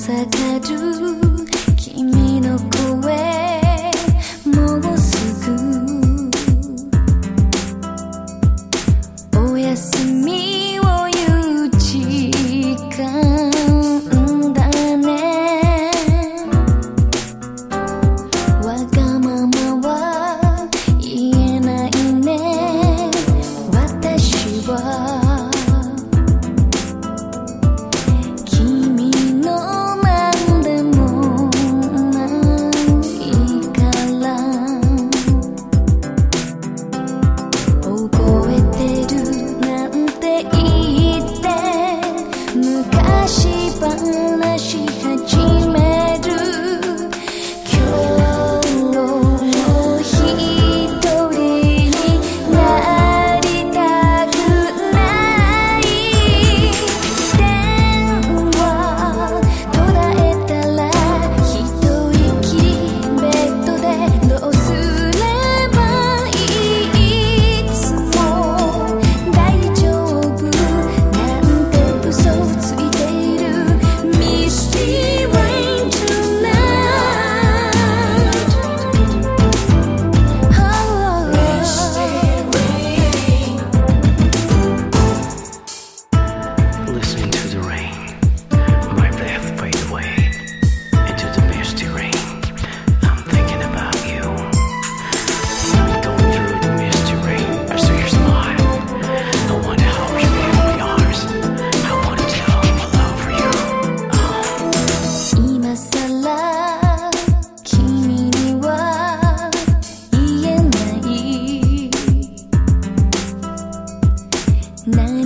things I can do. 날